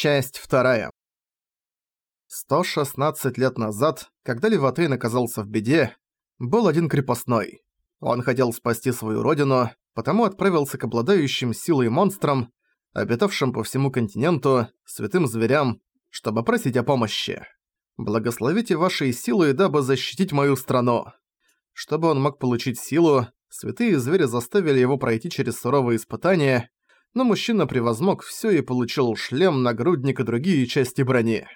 Часть вторая. 116 лет назад, когда Леватейн оказался в беде, был один крепостной. Он хотел спасти свою родину, потому отправился к обладающим силой монстрам, обитавшим по всему континенту, святым зверям, чтобы просить о помощи. «Благословите ваши силы, дабы защитить мою страну». Чтобы он мог получить силу, святые звери заставили его пройти через суровые испытания, но мужчина превозмог всё и получил шлем, нагрудник и другие части брони.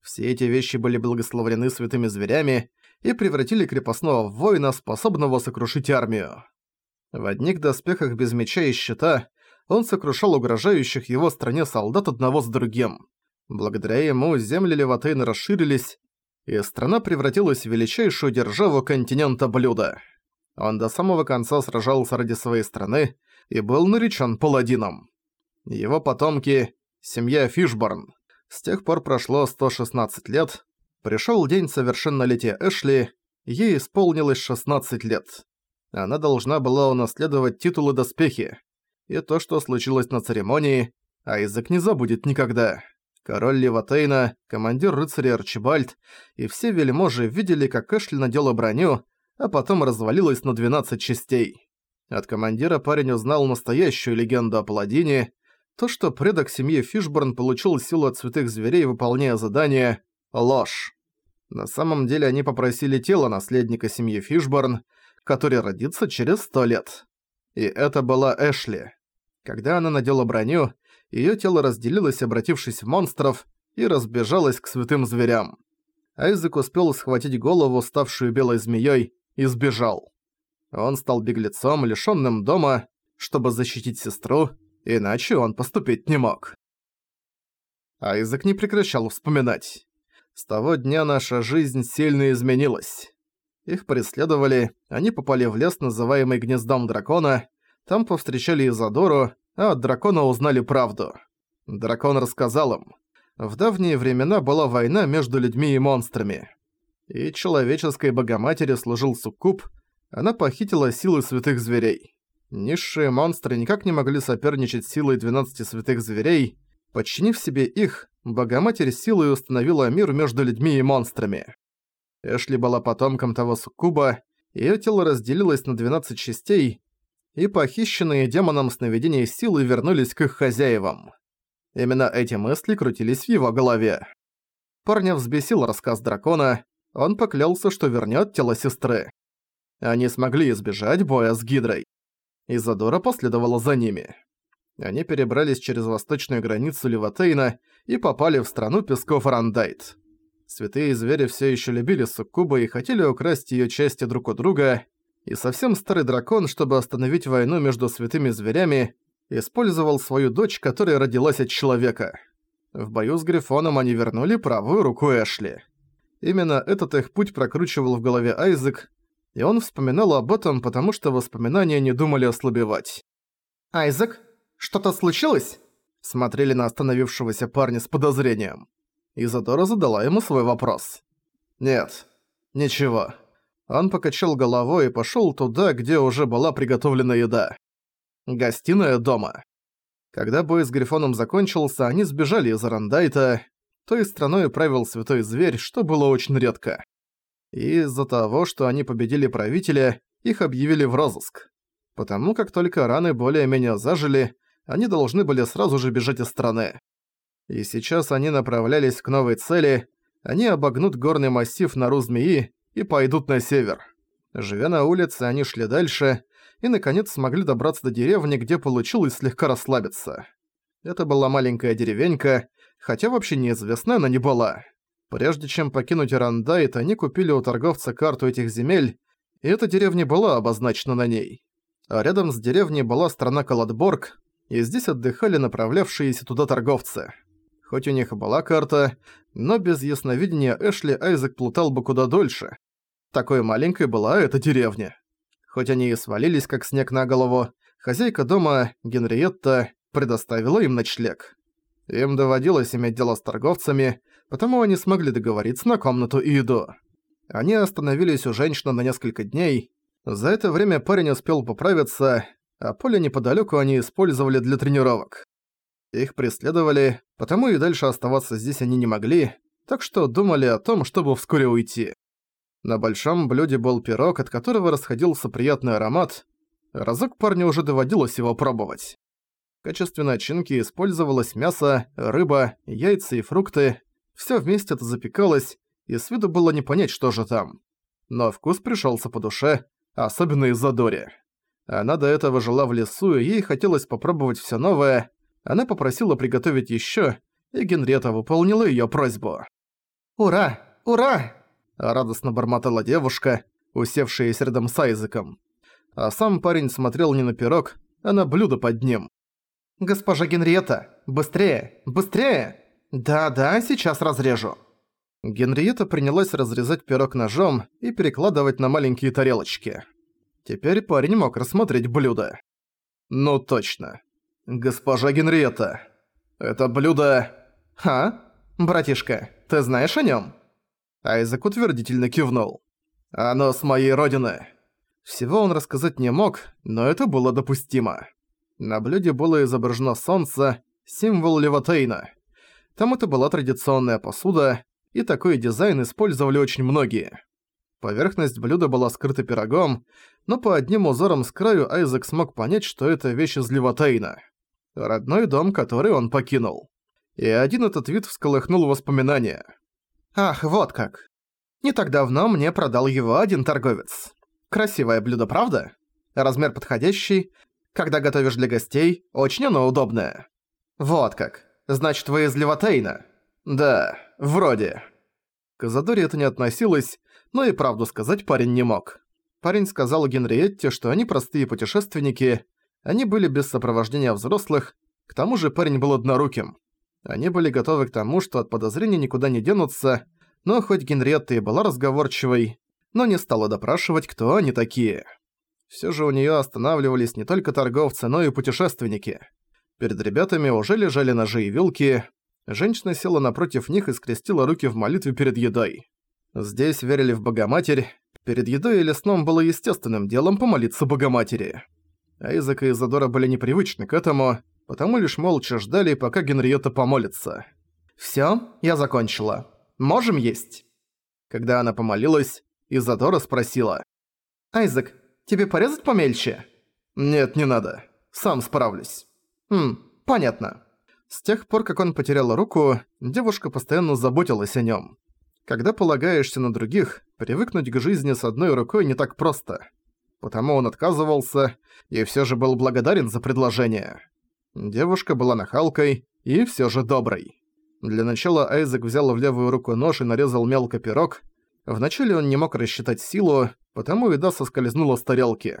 Все эти вещи были благословлены святыми зверями и превратили крепостного в воина, способного сокрушить армию. В одних доспехах без меча и щита он сокрушал угрожающих его стране солдат одного с другим. Благодаря ему земли Леватейна расширились, и страна превратилась в величайшую державу континента блюда. Он до самого конца сражался ради своей страны и был наречен паладином. Его потомки – семья Фишборн. С тех пор прошло 116 лет. Пришёл день совершеннолетия Эшли, ей исполнилось 16 лет. Она должна была унаследовать титулы доспехи. И то, что случилось на церемонии, Айзек не забудет никогда. Король Леватейна, командир рыцаря Арчибальд и все вельможи видели, как Эшли надела броню, а потом развалилась на 12 частей. От командира парень узнал настоящую легенду о паладине, то, что предок семьи Фишборн получил силу от святых зверей, выполняя задание – ложь. На самом деле они попросили тело наследника семьи Фишборн, который родится через сто лет. И это была Эшли. Когда она надела броню, её тело разделилось, обратившись в монстров, и разбежалось к святым зверям. Айзек успел схватить голову, ставшую белой змеёй, и сбежал. Он стал беглецом, лишённым дома, чтобы защитить сестру, иначе он поступить не мог. Айзек не прекращал вспоминать. С того дня наша жизнь сильно изменилась. Их преследовали, они попали в лес, называемый Гнездом Дракона, там повстречали Изадору, а от дракона узнали правду. Дракон рассказал им. В давние времена была война между людьми и монстрами. И человеческой богоматери служил суккуб, она похитила силы святых зверей. Низшие монстры никак не могли соперничать с силой 12 святых зверей. Подчинив себе их, Богоматерь силой установила мир между людьми и монстрами. Эшли была потомком того суккуба, её тело разделилось на 12 частей, и похищенные демоном сновидения силы вернулись к их хозяевам. Именно эти мысли крутились в его голове. Парня взбесил рассказ дракона, он поклялся, что вернёт тело сестры. Они смогли избежать боя с Гидрой. Изадора последовала за ними. Они перебрались через восточную границу Леватейна и попали в страну песков Арандайт. Святые звери все еще любили Суккуба и хотели украсть ее части друг у друга, и совсем старый дракон, чтобы остановить войну между святыми зверями, использовал свою дочь, которая родилась от человека. В бою с Грифоном они вернули правую руку Эшли. Именно этот их путь прокручивал в голове Айзек, и он вспоминал об этом, потому что воспоминания не думали ослабевать. «Айзек, что-то случилось?» Смотрели на остановившегося парня с подозрением. Изадора задала ему свой вопрос. «Нет, ничего». Он покачал головой и пошёл туда, где уже была приготовлена еда. Гостиная дома. Когда бой с Грифоном закончился, они сбежали из Арандайта. Той страной правил Святой Зверь, что было очень редко и из-за того, что они победили правителя, их объявили в розыск. Потому как только раны более-менее зажили, они должны были сразу же бежать из страны. И сейчас они направлялись к новой цели, они обогнут горный массив нору змеи и пойдут на север. Живя на улице, они шли дальше и, наконец, смогли добраться до деревни, где получилось слегка расслабиться. Это была маленькая деревенька, хотя вообще неизвестна она не была. Прежде чем покинуть Рандайт, они купили у торговца карту этих земель, и эта деревня была обозначена на ней. А рядом с деревней была страна Каладборг, и здесь отдыхали направлявшиеся туда торговцы. Хоть у них была карта, но без ясновидения Эшли Айзек плутал бы куда дольше. Такой маленькой была эта деревня. Хоть они и свалились как снег на голову, хозяйка дома, Генриетта, предоставила им ночлег. Им доводилось иметь дело с торговцами, потому они смогли договориться на комнату и еду. Они остановились у женщины на несколько дней. За это время парень успел поправиться, а поле неподалёку они использовали для тренировок. Их преследовали, потому и дальше оставаться здесь они не могли, так что думали о том, чтобы вскоре уйти. На большом блюде был пирог, от которого расходился приятный аромат. Разок парню уже доводилось его пробовать. В качестве начинки использовалось мясо, рыба, яйца и фрукты. Всё вместе это запекалось, и с виду было не понять, что же там. Но вкус пришёлся по душе, особенно из-за Дори. Она до этого жила в лесу, и ей хотелось попробовать всё новое. Она попросила приготовить ещё, и Генрета выполнила её просьбу. «Ура! Ура!» – радостно бормотала девушка, усевшаяся рядом с Айзеком. А сам парень смотрел не на пирог, а на блюдо под ним. «Госпожа Генриетта, быстрее, быстрее! Да-да, сейчас разрежу!» Генриетта принялась разрезать пирог ножом и перекладывать на маленькие тарелочки. Теперь парень мог рассмотреть блюдо. «Ну точно. Госпожа Генриетта, это блюдо...» «А? Братишка, ты знаешь о нём?» Айзек утвердительно кивнул. «Оно с моей родины». Всего он рассказать не мог, но это было допустимо. На блюде было изображено солнце, символ Левотейна. Там это была традиционная посуда, и такой дизайн использовали очень многие. Поверхность блюда была скрыта пирогом, но по одним узорам с краю Айзек смог понять, что это вещь из Левотейна. Родной дом, который он покинул. И один этот вид всколыхнул воспоминания. «Ах, вот как. Не так давно мне продал его один торговец. Красивое блюдо, правда? Размер подходящий, когда готовишь для гостей, очень оно удобное. Вот как. Значит, вы из Левотейна? Да, вроде. К Изадоре это не относилось, но и правду сказать парень не мог. Парень сказал Генриетте, что они простые путешественники, они были без сопровождения взрослых, к тому же парень был одноруким. Они были готовы к тому, что от подозрений никуда не денутся, но хоть Генриетта и была разговорчивой, но не стала допрашивать, кто они такие. Все же у нее останавливались не только торговцы, но и путешественники. Перед ребятами уже лежали ножи и вилки. Женщина села напротив них и скрестила руки в молитве перед едой. Здесь верили в Богоматерь. Перед едой или сном было естественным делом помолиться Богоматери. Айзек и Изадора были непривычны к этому, потому лишь молча ждали, пока Генриетта помолится. «Всё, я закончила. Можем есть?» Когда она помолилась, Изадора спросила. «Айзек, Тебе порезать помельче?» «Нет, не надо. Сам справлюсь». «Хм, понятно». С тех пор, как он потерял руку, девушка постоянно заботилась о нём. Когда полагаешься на других, привыкнуть к жизни с одной рукой не так просто. Потому он отказывался и всё же был благодарен за предложение. Девушка была нахалкой и всё же доброй. Для начала Айзек взял в левую руку нож и нарезал мелко пирог. Вначале он не мог рассчитать силу, потому еда соскользнула с тарелки.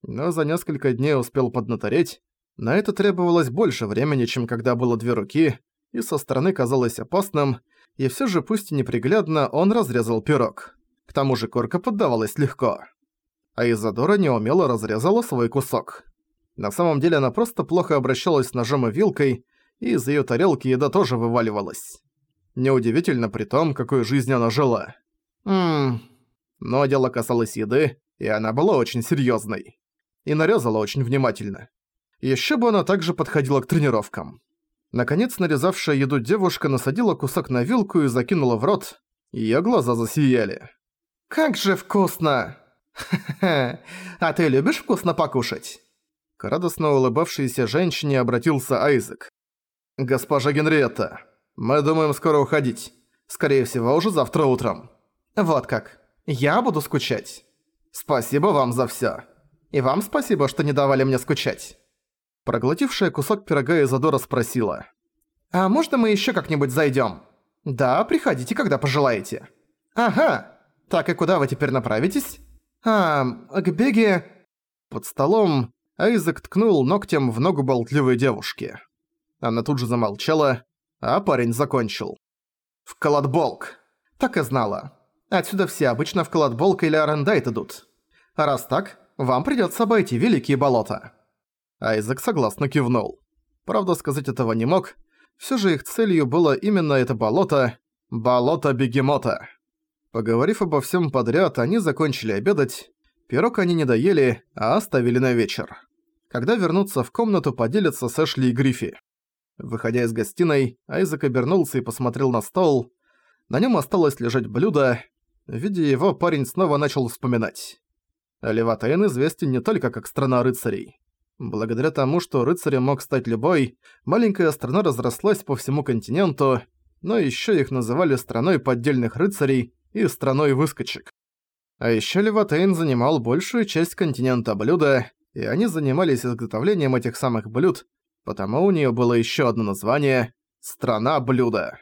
Но за несколько дней успел поднатореть. На это требовалось больше времени, чем когда было две руки, и со стороны казалось опасным, и все же пусть и неприглядно он разрезал пирог. К тому же корка поддавалась легко. А Изадора неумело разрезала свой кусок. На самом деле она просто плохо обращалась с ножом и вилкой, и из её тарелки еда тоже вываливалась. Неудивительно при том, какой жизнью она жила. Ммм, но дело касалось еды, и она была очень серьёзной. И нарезала очень внимательно. Ещё бы она также подходила к тренировкам. Наконец, нарезавшая еду девушка насадила кусок на вилку и закинула в рот. Её глаза засияли. «Как же вкусно! Ха-ха-ха! А ты любишь вкусно покушать?» К радостно улыбавшейся женщине обратился Айзек. «Госпожа Генриетта, мы думаем скоро уходить. Скорее всего, уже завтра утром». «Вот как. Я буду скучать. Спасибо вам за всё. И вам спасибо, что не давали мне скучать». Проглотившая кусок пирога Изадора спросила. «А можно мы ещё как-нибудь зайдём?» «Да, приходите, когда пожелаете». «Ага. Так и куда вы теперь направитесь?» «А, к Беге...» Под столом Айзек ткнул ногтем в ногу болтливой девушки. Она тут же замолчала, а парень закончил. «В Каладболк. Так и знала. Отсюда все обычно в Кладболк или Арендайт идут. А раз так, вам придётся обойти Великие Болота». Айзек согласно кивнул. Правда, сказать этого не мог. Всё же их целью было именно это болото. Болото Бегемота. Поговорив обо всём подряд, они закончили обедать. Пирог они не доели, а оставили на вечер. Когда вернутся в комнату, поделятся с Эшли и Гриффи. Выходя из гостиной, Айзек обернулся и посмотрел на стол. На нем осталось лежать блюдо. Видя его, парень снова начал вспоминать. Леватейн известен не только как страна рыцарей. Благодаря тому, что рыцарем мог стать любой, маленькая страна разрослась по всему континенту, но еще их называли страной поддельных рыцарей и страной выскочек. А еще Леватейн занимал большую часть континента блюда, и они занимались изготовлением этих самых блюд, потому у нее было еще одно название «Страна блюда».